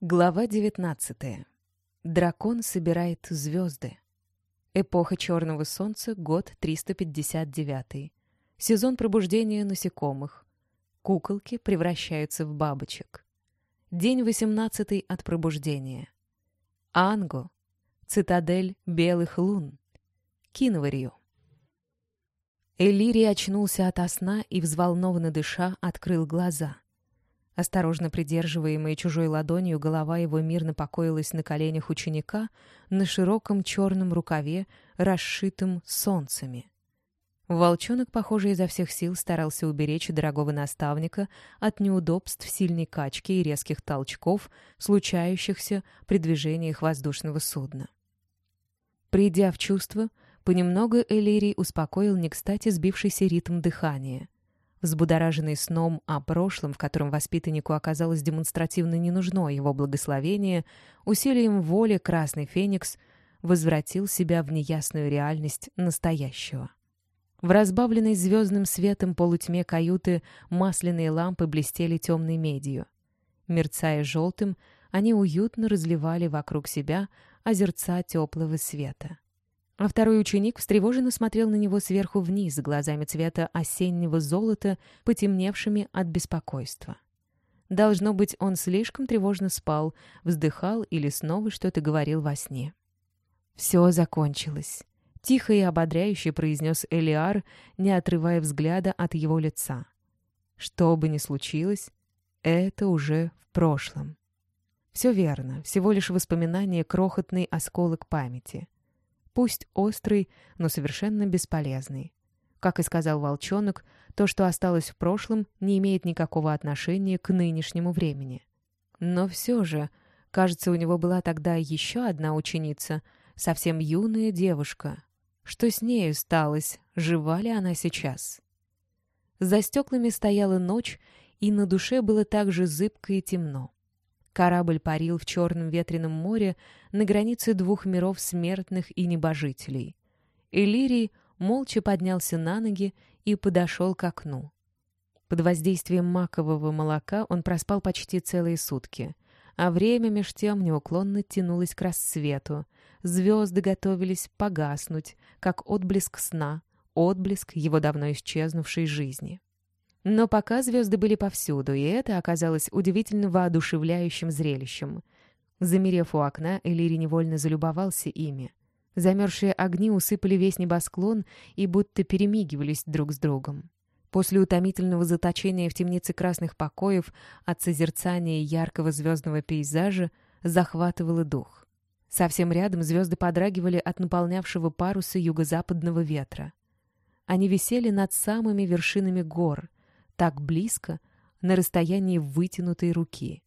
Глава 19. Дракон собирает звезды. Эпоха Черного Солнца, год 359. Сезон пробуждения насекомых. Куколки превращаются в бабочек. День 18 от пробуждения. Анго. Цитадель белых лун. Киноварью. Элирий очнулся ото сна и, взволнованно дыша, открыл глаза — Осторожно придерживаемая чужой ладонью, голова его мирно покоилась на коленях ученика на широком черном рукаве, расшитым солнцами. Волчонок, похоже, изо всех сил старался уберечь дорогого наставника от неудобств сильной качки и резких толчков, случающихся при движениях воздушного судна. Придя в чувство, понемногу Элирий успокоил не кстати сбившийся ритм дыхания — Взбудораженный сном о прошлом, в котором воспитаннику оказалось демонстративно не нужно его благословение, усилием воли Красный Феникс возвратил себя в неясную реальность настоящего. В разбавленной звездным светом полутьме каюты масляные лампы блестели темной медью. Мерцая желтым, они уютно разливали вокруг себя озерца теплого света а второй ученик встревоженно смотрел на него сверху вниз, глазами цвета осеннего золота, потемневшими от беспокойства. Должно быть, он слишком тревожно спал, вздыхал или снова что-то говорил во сне. «Все закончилось», — тихо и ободряюще произнес Элиар, не отрывая взгляда от его лица. «Что бы ни случилось, это уже в прошлом». Все верно, всего лишь воспоминание крохотный осколок памяти — пусть острый, но совершенно бесполезный. Как и сказал волчонок, то, что осталось в прошлом, не имеет никакого отношения к нынешнему времени. Но все же, кажется, у него была тогда еще одна ученица, совсем юная девушка. Что с нею сталось, жива ли она сейчас? За стеклами стояла ночь, и на душе было так же зыбко и темно. Корабль парил в черном ветреном море на границе двух миров смертных и небожителей. Элирий молча поднялся на ноги и подошел к окну. Под воздействием макового молока он проспал почти целые сутки, а время меж тем неуклонно тянулось к рассвету. Звезды готовились погаснуть, как отблеск сна, отблеск его давно исчезнувшей жизни. Но пока звезды были повсюду, и это оказалось удивительно воодушевляющим зрелищем. Замерев у окна, Элири невольно залюбовался ими. Замерзшие огни усыпали весь небосклон и будто перемигивались друг с другом. После утомительного заточения в темнице красных покоев от созерцания яркого звездного пейзажа захватывало дух. Совсем рядом звезды подрагивали от наполнявшего паруса юго-западного ветра. Они висели над самыми вершинами гор, так близко, на расстоянии вытянутой руки.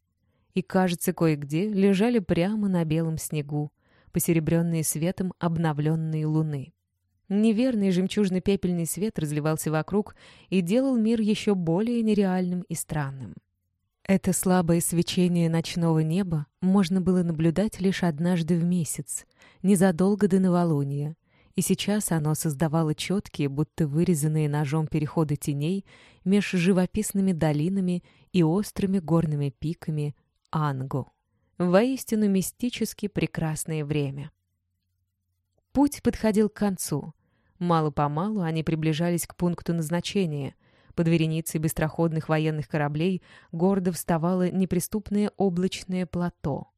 И, кажется, кое-где лежали прямо на белом снегу, посеребренные светом обновленные луны. Неверный жемчужно-пепельный свет разливался вокруг и делал мир еще более нереальным и странным. Это слабое свечение ночного неба можно было наблюдать лишь однажды в месяц, незадолго до новолуния, и сейчас оно создавало четкие, будто вырезанные ножом переходы теней меж живописными долинами и острыми горными пиками Ангу. Воистину мистически прекрасное время. Путь подходил к концу. Мало-помалу они приближались к пункту назначения. Под вереницей быстроходных военных кораблей гордо вставало неприступное облачное плато.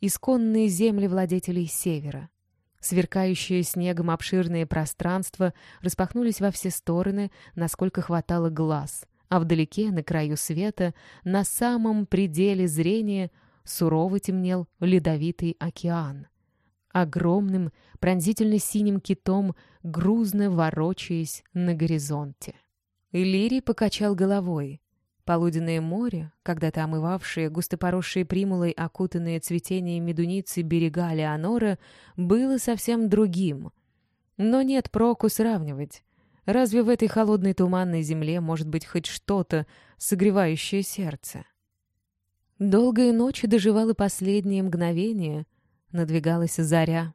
Исконные земли владетелей Севера — Сверкающие снегом обширные пространства распахнулись во все стороны, насколько хватало глаз, а вдалеке, на краю света, на самом пределе зрения, сурово темнел ледовитый океан. Огромным, пронзительно-синим китом, грузно ворочаясь на горизонте. Иллирий покачал головой. Полуденное море, когда-то омывавшее густопоросшие примулой окутанные цветением медуницы берега Леонора, было совсем другим. Но нет проку сравнивать. Разве в этой холодной туманной земле может быть хоть что-то, согревающее сердце? Долгая ночь доживала последние мгновения, надвигалась заря.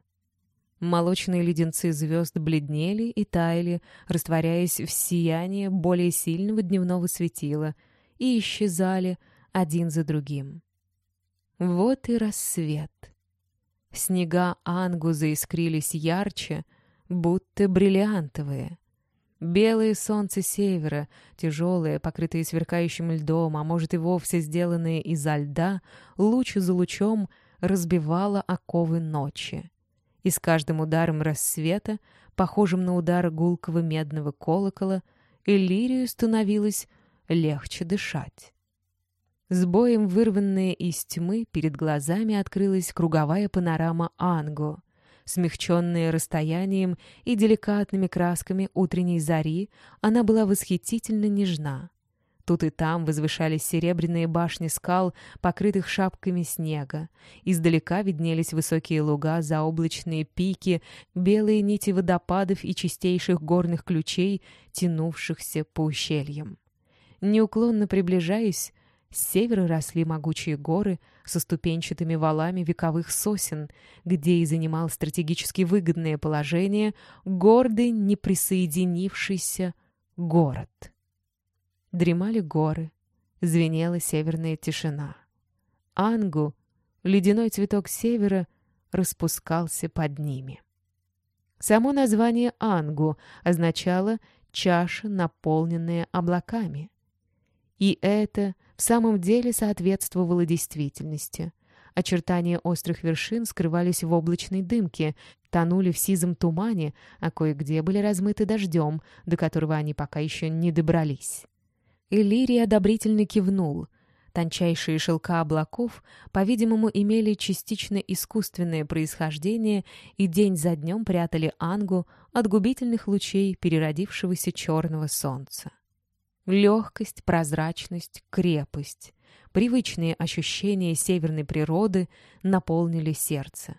Молочные леденцы звезд бледнели и таяли, растворяясь в сиянии более сильного дневного светила — и исчезали один за другим. Вот и рассвет. Снега Ангу заискрились ярче, будто бриллиантовые. Белые солнце севера, тяжелые, покрытые сверкающим льдом, а может и вовсе сделанные изо льда, луч за лучом разбивало оковы ночи. И с каждым ударом рассвета, похожим на удар гулкого медного колокола, Элирию становилось легче дышать. С боем вырванная из тьмы перед глазами открылась круговая панорама Ангу, смягченная расстоянием и деликатными красками утренней зари, она была восхитительно нежна. Тут и там возвышались серебряные башни скал, покрытых шапками снега. Издалека виднелись высокие луга, заоблачные пики, белые нити водопадов и чистейших горных ключей, тянувшихся по ущельям. Неуклонно приближаясь, с севера росли могучие горы со ступенчатыми валами вековых сосен, где и занимал стратегически выгодное положение гордый неприсоединившийся город. Дремали горы, звенела северная тишина. Ангу, ледяной цветок севера, распускался под ними. Само название Ангу означало «чаша, наполненная облаками». И это в самом деле соответствовало действительности. Очертания острых вершин скрывались в облачной дымке, тонули в сизом тумане, а кое-где были размыты дождем, до которого они пока еще не добрались. Иллирий одобрительно кивнул. Тончайшие шелка облаков, по-видимому, имели частично искусственное происхождение и день за днем прятали Ангу от губительных лучей переродившегося черного солнца. Легкость, прозрачность, крепость, привычные ощущения северной природы наполнили сердце.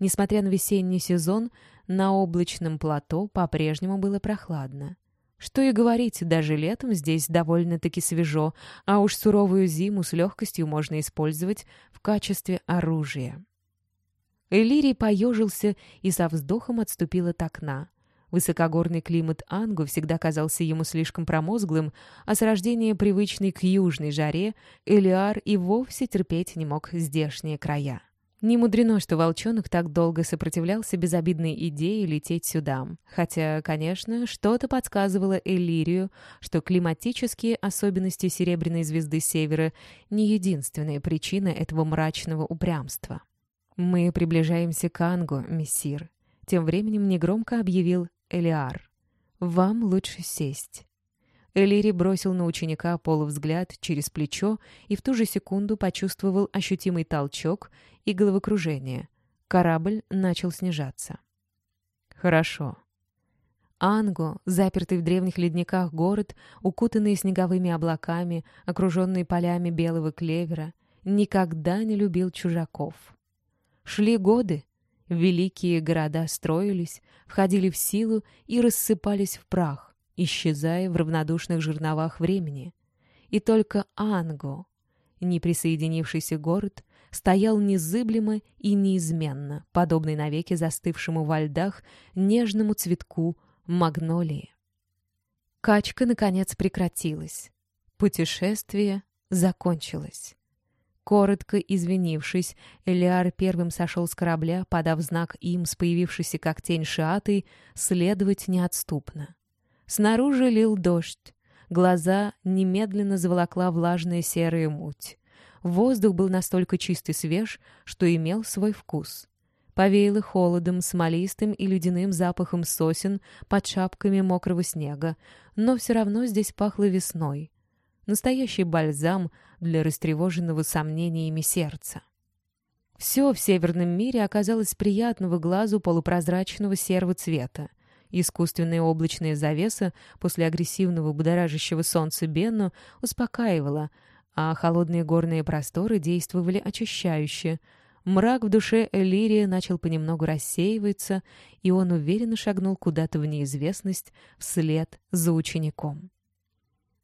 Несмотря на весенний сезон, на облачном плато по-прежнему было прохладно. Что и говорить, даже летом здесь довольно-таки свежо, а уж суровую зиму с легкостью можно использовать в качестве оружия. Элирий поежился и со вздохом отступил от окна. Высокогорный климат Ангу всегда казался ему слишком промозглым, а с рождения привычный к южной жаре Элиар и вовсе терпеть не мог здешние края. Не мудрено, что волчонок так долго сопротивлялся безобидной идее лететь сюда. Хотя, конечно, что-то подсказывало Элирию, что климатические особенности Серебряной звезды Севера не единственная причина этого мрачного упрямства. «Мы приближаемся к Ангу, мессир», — тем временем негромко объявил Элиар. «Вам лучше сесть». Элири бросил на ученика полувзгляд через плечо и в ту же секунду почувствовал ощутимый толчок и головокружение. Корабль начал снижаться. «Хорошо». Анго, запертый в древних ледниках город, укутанный снеговыми облаками, окруженный полями белого клевера, никогда не любил чужаков. Шли годы, Великие города строились, входили в силу и рассыпались в прах, исчезая в равнодушных жерновах времени. И только Анго, не присоединившийся город, стоял незыблемо и неизменно, подобный навеки застывшему во льдах нежному цветку магнолии. Качка, наконец, прекратилась. Путешествие закончилось. Коротко извинившись, Элиар первым сошел с корабля, подав знак им с появившейся как тень шиатой, следовать неотступно. Снаружи лил дождь. Глаза немедленно заволокла влажная серая муть. Воздух был настолько чист и свеж, что имел свой вкус. Повеяло холодом, смолистым и ледяным запахом сосен под шапками мокрого снега, но все равно здесь пахло весной. Настоящий бальзам для растревоженного сомнениями сердца. Все в северном мире оказалось приятного глазу полупрозрачного серого цвета. Искусственная облачная завеса после агрессивного будоражащего солнца Бенну успокаивала, а холодные горные просторы действовали очищающе. Мрак в душе Элирия начал понемногу рассеиваться, и он уверенно шагнул куда-то в неизвестность вслед за учеником.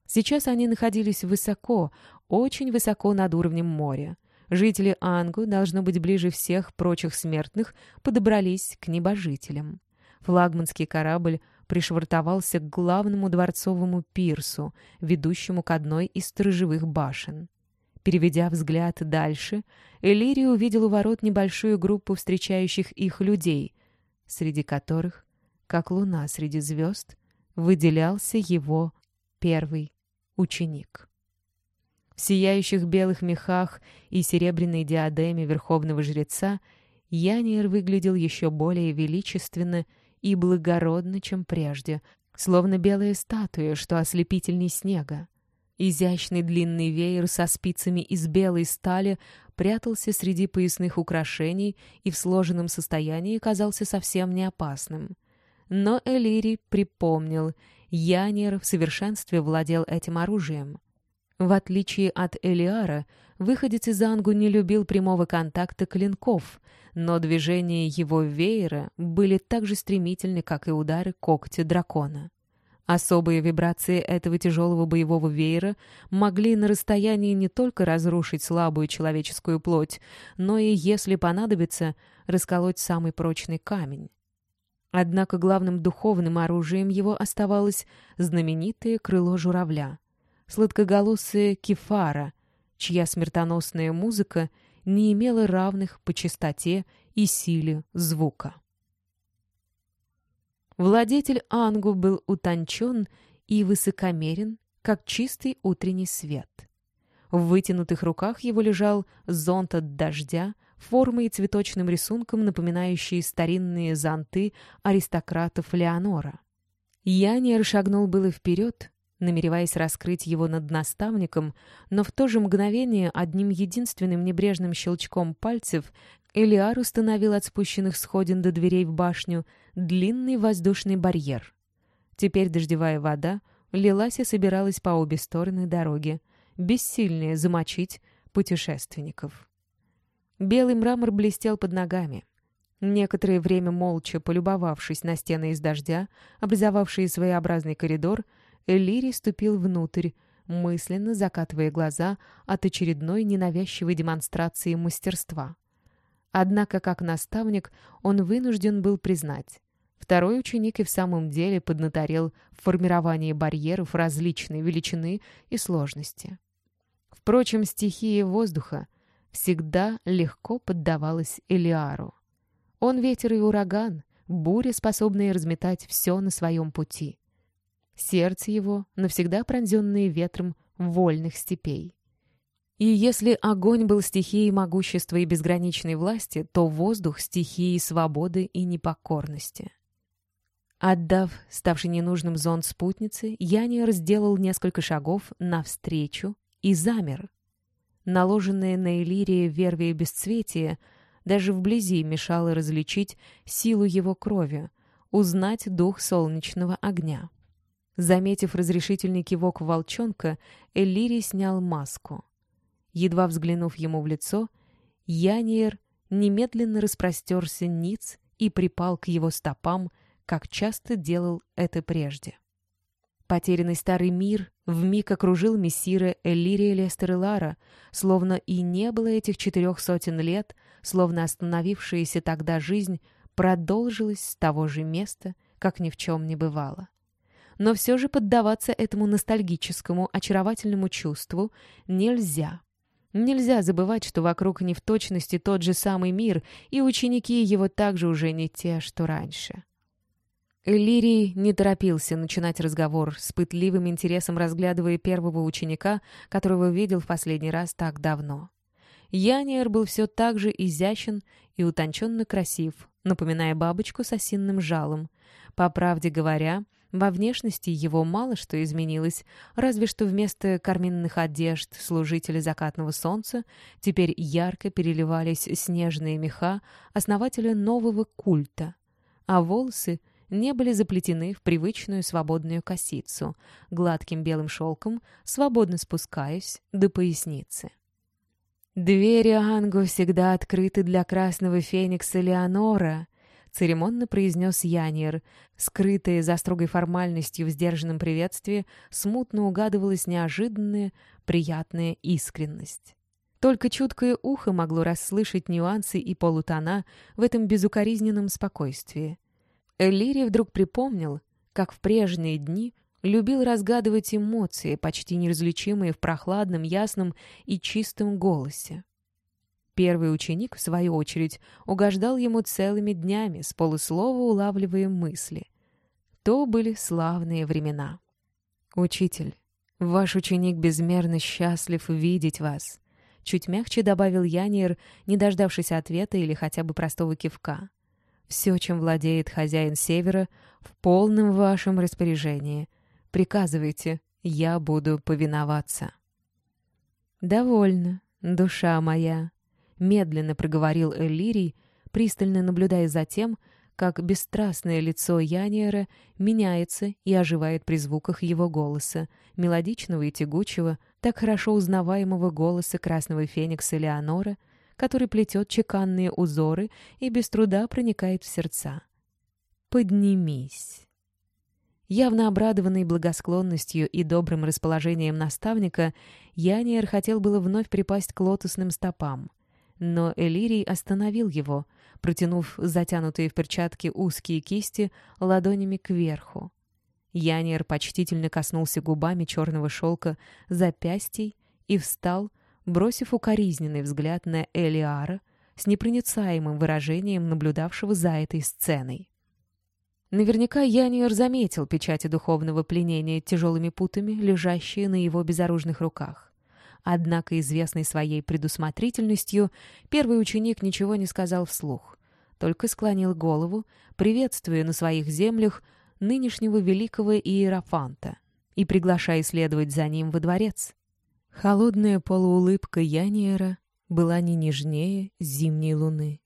Сейчас они находились высоко, очень высоко над уровнем моря. Жители Ангу, должно быть ближе всех прочих смертных, подобрались к небожителям. Флагманский корабль пришвартовался к главному дворцовому пирсу, ведущему к одной из сторожевых башен. Переведя взгляд дальше, Элири увидел у ворот небольшую группу встречающих их людей, среди которых, как луна среди звезд, выделялся его первый ученик. В сияющих белых мехах и серебряной диадеме верховного жреца Яниер выглядел еще более величественно и благородно, чем прежде, словно белая статуя, что ослепительней снега. Изящный длинный веер со спицами из белой стали прятался среди поясных украшений и в сложенном состоянии казался совсем не опасным. Но Элири припомнил, Янер в совершенстве владел этим оружием. В отличие от Элиара, выходец из Ангу не любил прямого контакта клинков, но движения его веера были так же стремительны, как и удары когти дракона. Особые вибрации этого тяжелого боевого веера могли на расстоянии не только разрушить слабую человеческую плоть, но и, если понадобится, расколоть самый прочный камень. Однако главным духовным оружием его оставалось знаменитое крыло журавля — сладкоголосая кефара, чья смертоносная музыка не имела равных по частоте и силе звука. Владетель Ангу был утончен и высокомерен, как чистый утренний свет. В вытянутых руках его лежал зонт от дождя, формой и цветочным рисунком, напоминающие старинные зонты аристократов Леонора. Янер шагнул было вперед, намереваясь раскрыть его над наставником, но в то же мгновение одним единственным небрежным щелчком пальцев Элиар установил от спущенных сходин до дверей в башню длинный воздушный барьер. Теперь дождевая вода лилась и собиралась по обе стороны дороги, бессильная замочить путешественников. Белый мрамор блестел под ногами. Некоторое время молча полюбовавшись на стены из дождя, образовавшие своеобразный коридор, Элири ступил внутрь, мысленно закатывая глаза от очередной ненавязчивой демонстрации мастерства. Однако, как наставник, он вынужден был признать. Второй ученик и в самом деле поднаторел в формировании барьеров различной величины и сложности. Впрочем, стихия воздуха всегда легко поддавалась Элиару. Он ветер и ураган, буря, способная разметать все на своем пути сердце его, навсегда пронзенное ветром вольных степей. И если огонь был стихией могущества и безграничной власти, то воздух — стихией свободы и непокорности. Отдав ставший ненужным зон спутницы, Яниер сделал несколько шагов навстречу и замер. Наложенное на Элирия вервие бесцветие даже вблизи мешало различить силу его крови, узнать дух солнечного огня. Заметив разрешительный кивок волчонка, Эллири снял маску. Едва взглянув ему в лицо, Яниер немедленно распростерся ниц и припал к его стопам, как часто делал это прежде. Потерянный старый мир вмиг окружил мессира Эллирия Лестерелара, словно и не было этих четырех сотен лет, словно остановившаяся тогда жизнь продолжилась с того же места, как ни в чем не бывало но все же поддаваться этому ностальгическому, очаровательному чувству нельзя. Нельзя забывать, что вокруг не в точности тот же самый мир, и ученики его также уже не те, что раньше. Элирий не торопился начинать разговор, с пытливым интересом разглядывая первого ученика, которого видел в последний раз так давно. Яниер был все так же изящен и утонченно красив, напоминая бабочку с осинным жалом. По правде говоря, во внешности его мало что изменилось, разве что вместо карминных одежд служителя закатного солнца теперь ярко переливались снежные меха основателя нового культа, а волосы не были заплетены в привычную свободную косицу, гладким белым шелком, свободно спускаясь до поясницы. «Двери Ангу всегда открыты для красного феникса Леонора», церемонно произнес Янир. Скрытая за строгой формальностью в сдержанном приветствии, смутно угадывалась неожиданная, приятная искренность. Только чуткое ухо могло расслышать нюансы и полутона в этом безукоризненном спокойствии. Элири вдруг припомнил, как в прежние дни любил разгадывать эмоции, почти неразличимые в прохладном, ясном и чистом голосе. Первый ученик, в свою очередь, угождал ему целыми днями, с полуслова улавливая мысли. То были славные времена. «Учитель, ваш ученик безмерно счастлив видеть вас», чуть мягче добавил Яниер, не дождавшись ответа или хотя бы простого кивка. «Все, чем владеет хозяин Севера, в полном вашем распоряжении. Приказывайте, я буду повиноваться». «Довольно, душа моя», — медленно проговорил Эллирий, пристально наблюдая за тем, как бесстрастное лицо Яниера меняется и оживает при звуках его голоса, мелодичного и тягучего, так хорошо узнаваемого голоса красного феникса Леонора, который плетет чеканные узоры и без труда проникает в сердца. «Поднимись». Явно обрадованный благосклонностью и добрым расположением наставника, Яниер хотел было вновь припасть к лотосным стопам. Но Элирий остановил его, протянув затянутые в перчатки узкие кисти ладонями кверху. Яниер почтительно коснулся губами черного шелка запястий и встал, бросив укоризненный взгляд на Элиара с непроницаемым выражением наблюдавшего за этой сценой. Наверняка Яниер заметил печати духовного пленения тяжелыми путами, лежащие на его безоружных руках. Однако, известный своей предусмотрительностью, первый ученик ничего не сказал вслух, только склонил голову, приветствуя на своих землях нынешнего великого иерофанта и приглашая следовать за ним во дворец. Холодная полуулыбка Яниера была не нежнее зимней луны.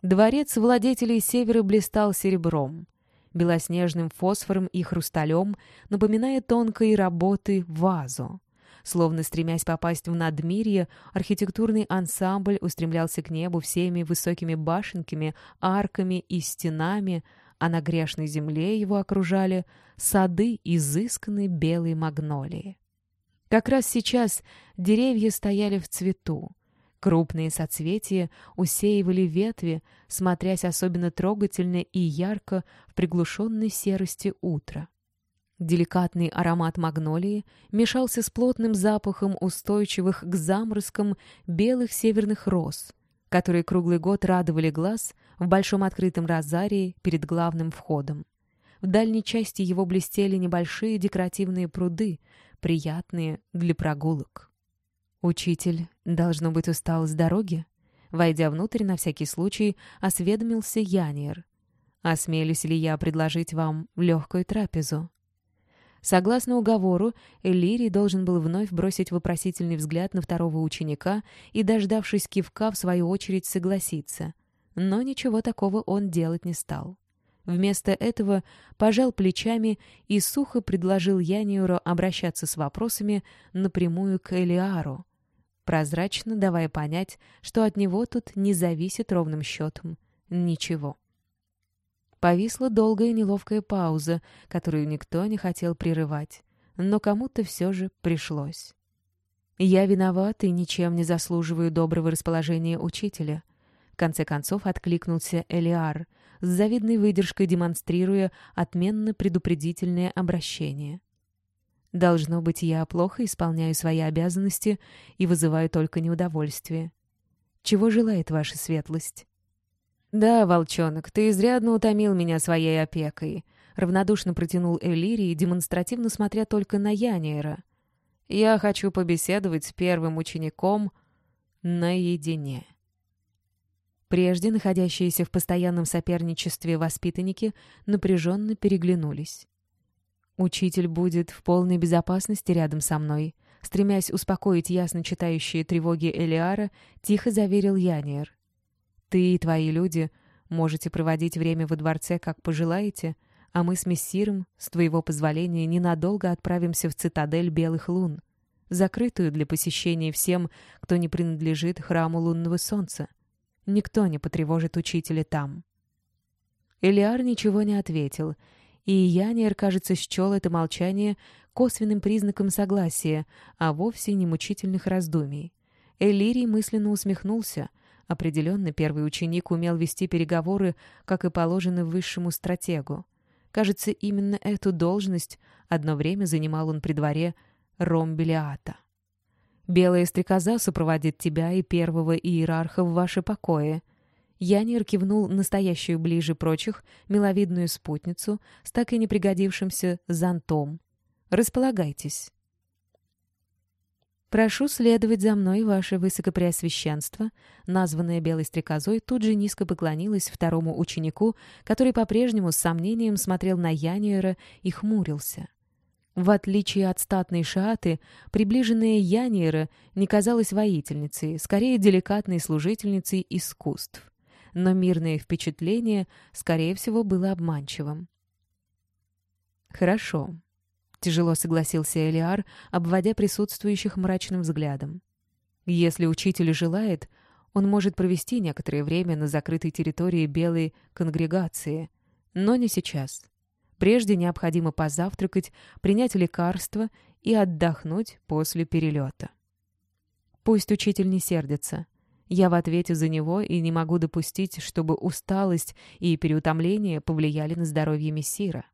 Дворец владетелей севера блистал серебром, белоснежным фосфором и хрусталем, напоминая тонкой работы вазу. Словно стремясь попасть в надмирье, архитектурный ансамбль устремлялся к небу всеми высокими башенками, арками и стенами, а на грешной земле его окружали сады изысканной белой магнолии. Как раз сейчас деревья стояли в цвету, Крупные соцветия усеивали ветви, смотрясь особенно трогательно и ярко в приглушенной серости утра. Деликатный аромат магнолии мешался с плотным запахом устойчивых к заморозкам белых северных роз, которые круглый год радовали глаз в большом открытом розарии перед главным входом. В дальней части его блестели небольшие декоративные пруды, приятные для прогулок. Учитель, должно быть, устал с дороги? Войдя внутрь, на всякий случай, осведомился Яниер. «Осмелюсь ли я предложить вам легкую трапезу?» Согласно уговору, Эллирий должен был вновь бросить вопросительный взгляд на второго ученика и, дождавшись кивка, в свою очередь согласиться. Но ничего такого он делать не стал. Вместо этого пожал плечами и сухо предложил Яниору обращаться с вопросами напрямую к Элиару, прозрачно давая понять, что от него тут не зависит ровным счетом ничего. Повисла долгая неловкая пауза, которую никто не хотел прерывать, но кому-то все же пришлось. «Я виноват и ничем не заслуживаю доброго расположения учителя», в конце концов откликнулся Элиар, с завидной выдержкой демонстрируя отменно предупредительное обращение. Должно быть, я плохо исполняю свои обязанности и вызываю только неудовольствие. Чего желает ваша светлость? Да, волчонок, ты изрядно утомил меня своей опекой. Равнодушно протянул Элирий, демонстративно смотря только на Яниера. Я хочу побеседовать с первым учеником наедине. Прежде находящиеся в постоянном соперничестве воспитанники напряженно переглянулись. Учитель будет в полной безопасности рядом со мной. Стремясь успокоить ясно читающие тревоги Элиара, тихо заверил Яниер. «Ты и твои люди можете проводить время во дворце, как пожелаете, а мы с Мессиром, с твоего позволения, ненадолго отправимся в цитадель Белых Лун, закрытую для посещения всем, кто не принадлежит храму лунного солнца. Никто не потревожит учителя там». Элиар ничего не ответил — и Яниер, кажется, счел это молчание косвенным признаком согласия, а вовсе не мучительных раздумий. Элирий мысленно усмехнулся. Определенно, первый ученик умел вести переговоры, как и положено высшему стратегу. Кажется, именно эту должность одно время занимал он при дворе Ромбелиата. Белая стрекоза сопроводит тебя и первого иерарха в ваши покои. Янир кивнул настоящую ближе прочих миловидную спутницу с так и не пригодившимся зонтом. «Располагайтесь». «Прошу следовать за мной, ваше высокопреосвященство», названная белой стрекозой, тут же низко поклонилась второму ученику, который по-прежнему с сомнением смотрел на Яниера и хмурился. В отличие от статной шааты, приближенная Яниера не казалась воительницей, скорее деликатной служительницей искусств. Но мирное впечатление, скорее всего, было обманчивым. «Хорошо», — тяжело согласился Элиар, обводя присутствующих мрачным взглядом. «Если учитель желает, он может провести некоторое время на закрытой территории белой конгрегации, но не сейчас. Прежде необходимо позавтракать, принять лекарства и отдохнуть после перелета. Пусть учитель не сердится. Я в ответе за него и не могу допустить, чтобы усталость и переутомление повлияли на здоровье мессира.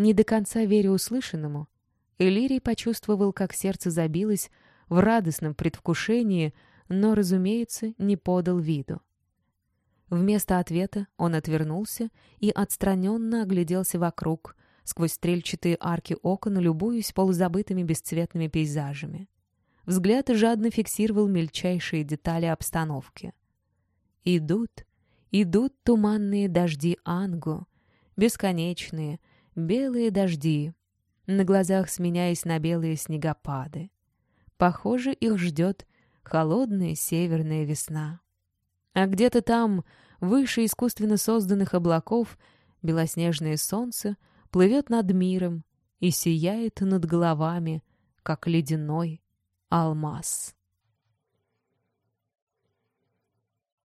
Не до конца веря услышанному, Элирий почувствовал, как сердце забилось в радостном предвкушении, но, разумеется, не подал виду. Вместо ответа он отвернулся и отстраненно огляделся вокруг, сквозь стрельчатые арки окон, любуясь полузабытыми бесцветными пейзажами. Взгляд жадно фиксировал мельчайшие детали обстановки. Идут, идут туманные дожди Ангу, бесконечные, белые дожди, на глазах сменяясь на белые снегопады. Похоже, их ждет холодная северная весна. А где-то там, выше искусственно созданных облаков, белоснежное солнце плывет над миром и сияет над головами, как ледяной алмаз.